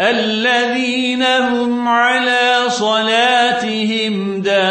الذين هم على صلاتهم دائمون.